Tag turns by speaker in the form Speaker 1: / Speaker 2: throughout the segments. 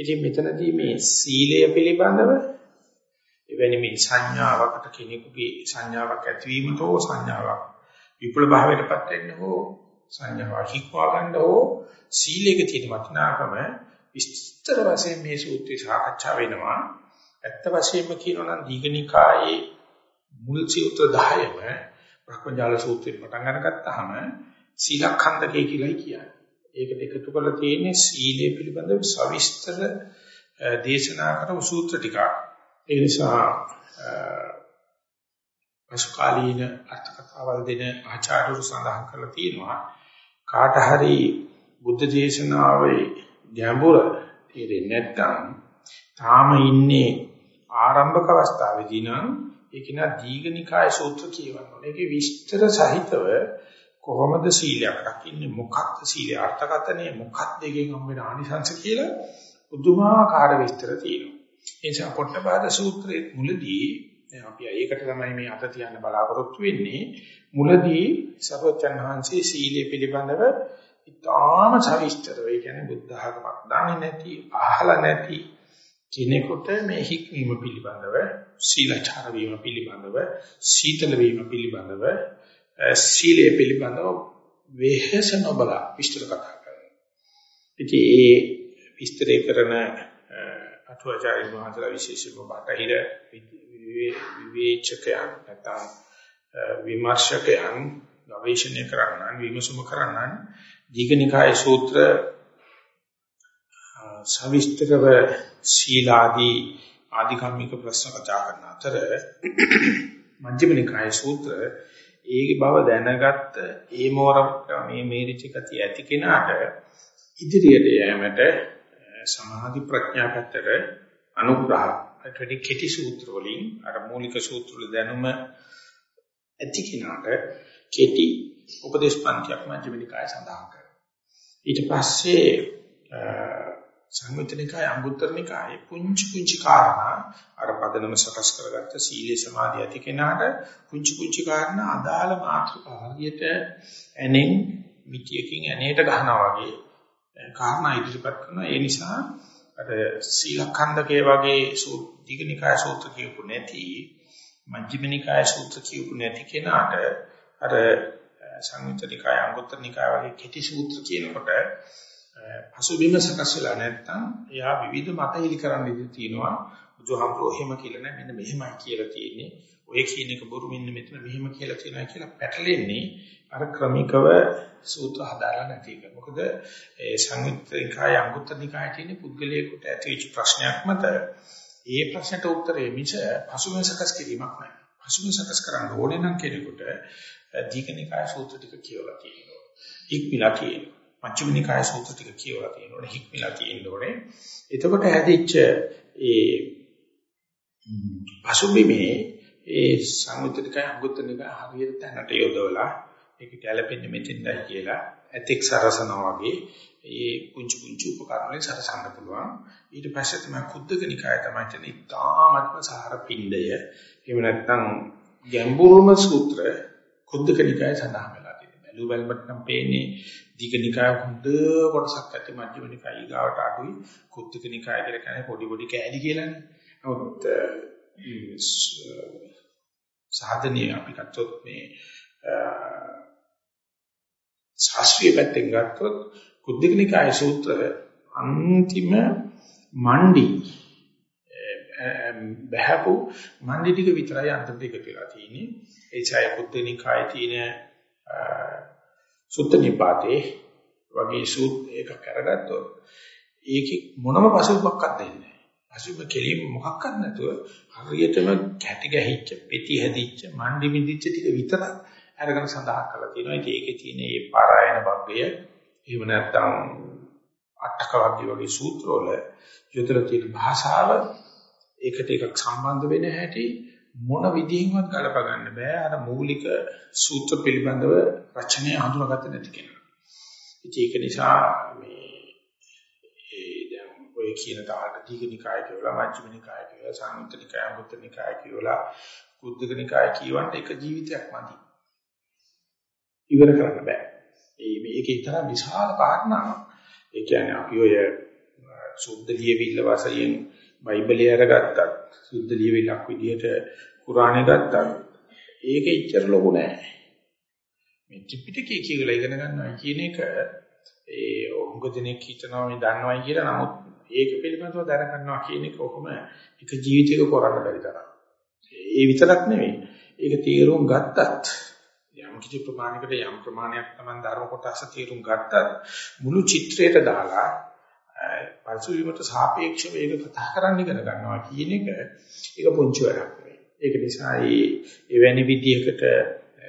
Speaker 1: ඉතින් මෙතනදී මේ සීලය පිළිබඳව එවැනි මේ සංඥාවකට කෙනෙකුගේ සංඥාවක් ඇතිවීමට හෝ සංඥාවක් විපුල භාවයටපත් වෙන්න හෝ සංඥාවක් හික්වා ගන්න හෝ සීලයක තියෙන වටිනාකම විස්තර වශයෙන් මේ සූත්‍රය සාකච්ඡා වෙනවා. ඇත්ත වශයෙන්ම කියනවා නම් දීඝනිකායේ මුල් සූත්‍ර 10ම බ්‍රහ්මජාල සූත්‍රයෙන් පටන් අරගත්තාම සීලඛණ්ඩකේ කියලායි කියන්නේ. ඒකට එකතු කරලා තියෙන්නේ සීලය පිළිබඳව සවිස්තර දේශනා කරපු සූත්‍ර ටිකක්. ඒ නිසා අසුකාලීන අර්ථකථාවල් දෙන ආචාර්යවරු සඳහන් කරලා තියෙනවා කාට හරි බුද්ධ දේශනාවේ ගැඹුර තේරෙන්නේ නැත්නම් තාම ඉන්නේ ආරම්භක අවස්ථාවේදී නම් ඒක නා දීඝනිකාය සූත්‍ර කියවන්න ඕනේ. ඒකේ විස්තර සහිතව කොහොමද සීලයක් රකින්නේ මොකක්ද සීලේ අර්ථකථනය මොකක්ද එකෙන් හම් වෙන ආනිසංශ කියලා පුදුමාකාර විස්තර තියෙනවා. ඒ නිසා පොට්ටපාද සූත්‍රයේ මුලදී අපි ඒකට තමයි මේ අත තියන්න බලාපොරොත්තු වෙන්නේ. මුලදී සර්වචන් වහන්සේ සීලය පිළිබඳව ඉතාම සවිස්තරව ඒ කියන්නේ බුද්ධ ආගමක් දන්නේ නැති අහලා නැති කෙනෙකුට මේ හික්මීම පිළිබඳව සීලචාර වීම පිළිබඳව සීතල වීම පිළිබඳව සීලය පිළිබඳව වෙහස නොබල විස්තර කතා කරනවා. ඉතින් ඒ විස්තරය කරන අටුවාචාර්ය වහන්සේලා විශේෂයෙන්ම බටහිර විවේචකයන් නැත්නම් විමර්ශකයන් ගවේෂණය කරන්නන් විමසුම කරන්නන් දීඝනිකායේ සූත්‍ර සවිස්තරව ශීලාදී ආධිකම්මික ප්‍රශ්න කතා කරන අතර මජ්ක්‍ධිම නිකායේ සූත්‍ර ඒකේ බව දැනගත්ත ඒ මෝර මේ මේරිච ගතිය ඇති කෙනාට ඉදිරියට යෑමට සමාධි ප්‍රඥා පැත්තට අනුග්‍රහ අටටි කෙටි සූත්‍ර වලින් අර මූලික සූත්‍ර වල දැනුම ඇති කෙනාට කෙටි උපදේශ පන්තියක් මජ්ක්‍ධිම නිකාය සඳහන් කරනවා. ඊට පස්සේ සංයුතනිකාය අංගුත්තරනිකාය පුංචි පුංචි කාරණා අර පදනම සකස් කරගත්ත සීලේ සමාධිය ඇති කෙනාට පුංචි පුංචි කාරණා අදාළ මාත්‍රකා හරියට ඇනෙන් මිටියකින් ඇනේට ගහනවා වගේ කාරණා ඉදිරිපත් කරනවා. ඒ නිසා අර සීලඛණ්ඩකේ වගේ දීඝනිකාය සූත්‍ර කියපු නැති මජ්ක්‍ධිමනිකාය සූත්‍ර කියපු නැති කෙනාට අර සංයුතනිකාය අංගුත්තරනිකාය වගේ කෙටි සූත්‍ර කියනකොට පසුබිම සකස් වෙලා නැත්නම් එයා විවිධ මත ඉලි කරන්න ඉඩ තියෙනවා බුදුහාමුදුරුවෝ එහෙම කියලා නෑ මෙන්න මෙහෙමයි කියලා තියෙන්නේ ඔය කියන එක බොරු මෙන්න මෙතන මෙහෙම කියලා තියෙනවා කියලා පැටලෙන්නේ අර ක්‍රමිකව සූත්‍ර හදාලා නැති එක. මොකද ඒ සංයුත්තිකාය අංගුත්තරනිකාය තියෙන පුද්ගලයෙකුට ඇතිවෙච්ච ප්‍රශ්නයක් මත ඒ ප්‍රශ්නට උත්තරේ මිස පසුබිම සකස් කිරීමක් නෑ. පසුබිම සකස් කරන්න ඕනේ නම් කෙනෙකුට දීඝනිකාය සූත්‍ර ටික කියවලා තියෙනවා. ඉක්මිලා තියෙනවා. මච්චුම නිකාය සූත්‍ර ටික කියවලා තියෙනවනේ හික්මිලා තියෙනෝනේ. එතකොට හැදිච්ච ඒ පසුබිමේ ඒ සංයුත්තිකය අඟුත්තනික හරියට තැනට යොදවලා ඒක ගැළපෙන්නේ මෙතෙන්දයි කියලා ඇතික් සරසනවා වගේ ඒ පුංචි පුංචි උපකරණ වලින් සරසන්න පුළුවන්. ඊට පස්සේ තමයි කුද්දක නිකාය තමයි තියෙන ඉතාමත්ම සාර පින්ඩය. එහෙම නැත්නම් ගැඹුරුම සූත්‍ර කුද්දක නිකාය සඳහන් වෙලා තියෙනවා. බැලු බැලමට නම් පේන්නේ දීඝනිකාය හොඳ කොටසක් ඇති මධ්‍යම නිකාය ඊගාවට අඩුයි කුද්දක නිකාය කියලා කියන්නේ පොඩි පොඩි කෑලි කියලානේ. නමුත් සාධනීය අපි ගත්තොත් මේ ශාස්ත්‍රීය පැත්තෙන් ගත්තොත් කුද්දක නිකාය සූත්‍ර අන්තිම මණ්ඩි බහපු මණ්ඩි ටික විතරයි අන්තිමට එකතු වෙලා තියෙන්නේ. ඒ ඡාය කුද්දක නිකායේ තියෙන සුත්ත නිපාතේ වගේ සූත් එකක් අරගත්තොත් ඒකේ මොනම පසුබිමක්වත් දෙන්නේ නැහැ. පසුබිම කෙලින් මොකක්වත් නැතුව හරියටම කැටි ගැහිච්ච, පෙති හැදිච්ච, මණ්ඩි මිදිච්ච ටික විතරක් අරගෙන සඳහන් කරලා තියෙනවා. ඉතින් ඒකේ තියෙන මේ පාරායන භග්ගය එහෙම නැත්නම් අටක වර්ගය වගේ සූත්‍රවල යොදලා තියෙන භාෂාව ඒකට එකක් සම්බන්ධ වෙන හැටි මොන විදිහින්වත් ගලප ගන්න බෑ අර මූලික සූත්‍ර පිළිබඳව රචනය හඳුනාගත්ත නැති කෙනා. ඉතින් ඒක නිසා මේ ඒ දැන් ඔය කියන තාක දීඝනිකාය කියලා මජ්ක්‍ධිමනිකාය කියලා සාමුත්‍රිකාය අඟුත්තරනිකාය කියලා කුද්දකනිකාය කියවන්න එක ජීවිතයක් මදි. ඉවර කරන්න බෑ. ඒ මේකේ තරම් විශාල කාරණාවක්. ඒ කියන්නේ අපි ඔය සුද්ධ ලියවිල්ල වශයෙන් බයිබලය අරගත්තත් සුද්ධ ලියවිල්ලක් විදිහට කුරාණේ ගත්තත් ඒක එච්චර ලොකු නෑ. මේ ත්‍රිපිටකය කියලා ඉගෙන ගන්නවා කියන එක ඒ උංග දිනෙක හිතනවා මේ දන්නවයි කියලා නමුත් ඒක පිළිබඳව දැන ගන්නවා කියන එක කොහොම එක ජීවිතයක කරන්න බැරි තරම්. ඒ විතරක් නෙවෙයි. ඒක තීරුම් ගත්තත් යම් කිසි ප්‍රමාණයකට යම් ප්‍රමාණයක් Taman ධර්ම කොටස තීරුම් ගත්තත් මුළු චිත්‍රයට දාලා පරිසුවිමට සාපේක්ෂව ඒක කතා කරන්න ඉගෙන ගන්නවා කියන එක ඒක පුංචි වැඩක් නෙවෙයි. ඒක නිසා මේ එවැනි විදිහකට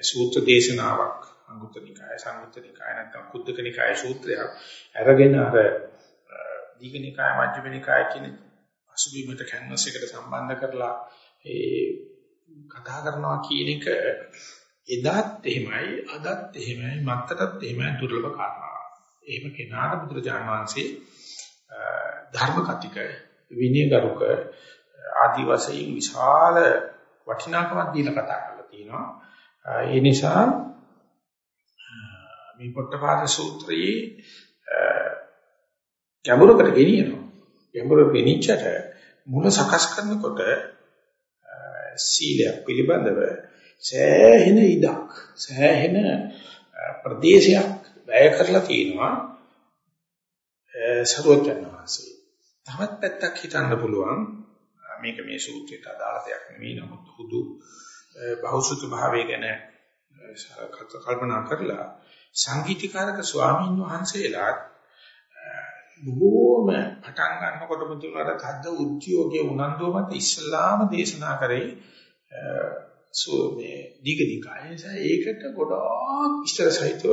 Speaker 1: සූත්‍ර දේශනාවක් අංගුත්තර නිකාය සංයුත්තර නිකාය නැත්නම් කුද්දක නිකාය සූත්‍රයක් අරගෙන අර දීඝ නිකාය මජ්ක්‍ධිම නිකාය කියන අසුබීමට කැන්වස් එකට සම්බන්ධ කරලා ඒ කතා කරනවා කියන එක එදාත් එහෙමයි අදත් එහෙමයි මත්තටත් එහෙමයි දුර්ලභ කාරණාවක්. එහෙම කෙනාට බුදුරජාණන් වහන්සේ ධර්ම කතික විනයගරුක ආදි වශයෙන් විශාල වටිනාකමක් දීලා කතා කරලා තියෙනවා. ඒ නිසා මේ පොට්ටපාද සූත්‍රයේ ගැඹුරකට ගෙනියනවා. ගැඹුරට ගෙනිච්චට මුල සකස් කරනකොට සීලයක් පිළිබඳව සෑහෙන ඉඩක් සෑහෙන ප්‍රදේශයක් වැය කරලා තියෙනවා සරුවචන වාසේ. තවත් පැත්තක් හිතන්න පුළුවන් මේක මේ සූත්‍රයට අදාළ දෙයක් නෙවෙයි නමුත් හුදු බහුසුත භාවය ගැන කල්පනා කරලා සංගීතකාරක ස්වාමීන් වහන්සේලා බොහෝම පටන් ගන්නකොට මුතුනට තද්ද උද්‍යෝගයේ උනන්දුව මත ඉස්ලාම දේශනා කරේ සෝ මේ දීගනිකාය නිසා ඒකට ගොඩාක් ඉස්තර සහිතව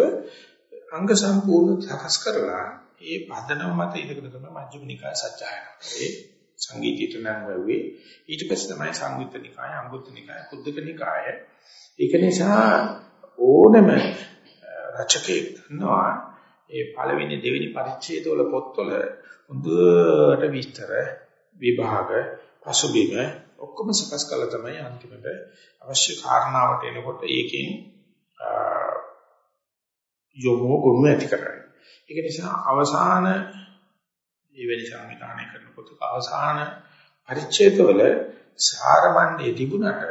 Speaker 1: අංග සම්පූර්ණ සකස් කරලා ඒ පදනම මත ඉඳගෙන තමයි මජ්ක්‍ධිම නිකාය සත්‍යයන. ඒ සංගීතයට නම් වෙන්නේ ඊට පස්සේ තමයි සංයුත්ත නිකාය, අංගුත්තර නිකාය, කුද්දක නිකාය. ඒක නිසා ඕනම රචකයෙක් දන්නවා ඒ පළවෙනි දෙවෙනි පරිච්ඡේදවල පොත්වල හොඳට විස්තර විභාග පසුබිම ඔක්කොම සකස් කළා තමයි අන්තිමට අවශ්‍ය කාරණාවට එනකොට ඒකෙන් යොමු ගොනු ඇති කරගන්න. ඒක නිසා අවසාන එවැනි සංවිධානය කරනකොට අවසාන පරිච්ඡේදවල සාරමණ්ඩේ තිබුණට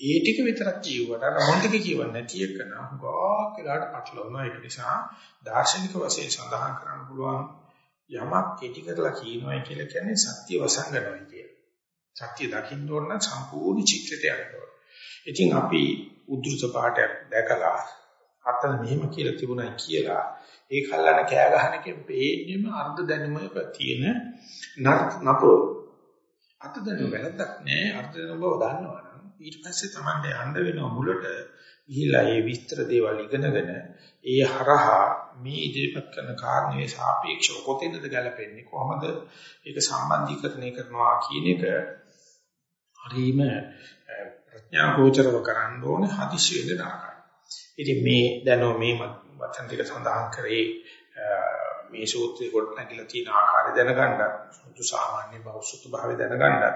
Speaker 1: ඒ ටික විතරක් කියුවට අර මොන් ටික කියවන්නේ නැති එක නම් ගොඩක් වෙලාට පටලවනවා ඒක නිසා දාර්ශනික වශයෙන් සඳහන් කරන්න පුළුවන් යමක් කෙටි කරලා කියනවා කියලා කියන්නේ සත්‍ය වසංගනවා කියන. සත්‍ය දකින්න ඕන නම් සම්පූර්ණ චිත්‍රයට යන්න ඕන. ඉතින් අපි උද්දෘත පාඩයක් දැකලා අතන මෙහෙම කියලා තිබුණා කියලා ඒ කල්ලාන කෑ ගහන එකෙන් පේන්නේම අර්ධ දැනුමක තියෙන නපුර. අත දැනුම වැරද්දක් නෑ අර්ධ දැනුම බව දන්නවනම් ඊට පස්සේ Tamande යන්න වෙනවා මුලට ගිහිලා මේ විස්තර දේවල් ඉගෙනගෙන ඒ හරහා මේ ඉදිරිපත් කරන කාරණේ සාපේක්ෂව කොතෙන්ද ගැලපෙන්නේ කොහොමද ඒක සම්බන්ධීකරණය කරනවා කියන එක හරීම ප්‍රඥා ගෝචරව කරන්න ඕනේ හදිසි වෙන්න නරකයි. ඉතින් මේ දැනෝ මේ වචන ටික සඳහන් කරේ. මේ සූත්‍රේ කොට නැගිලා තියෙන ආකාරය දැනගන්නත් සුදු සාමාන්‍ය බෞද්ධ භාවය දැනගන්නත්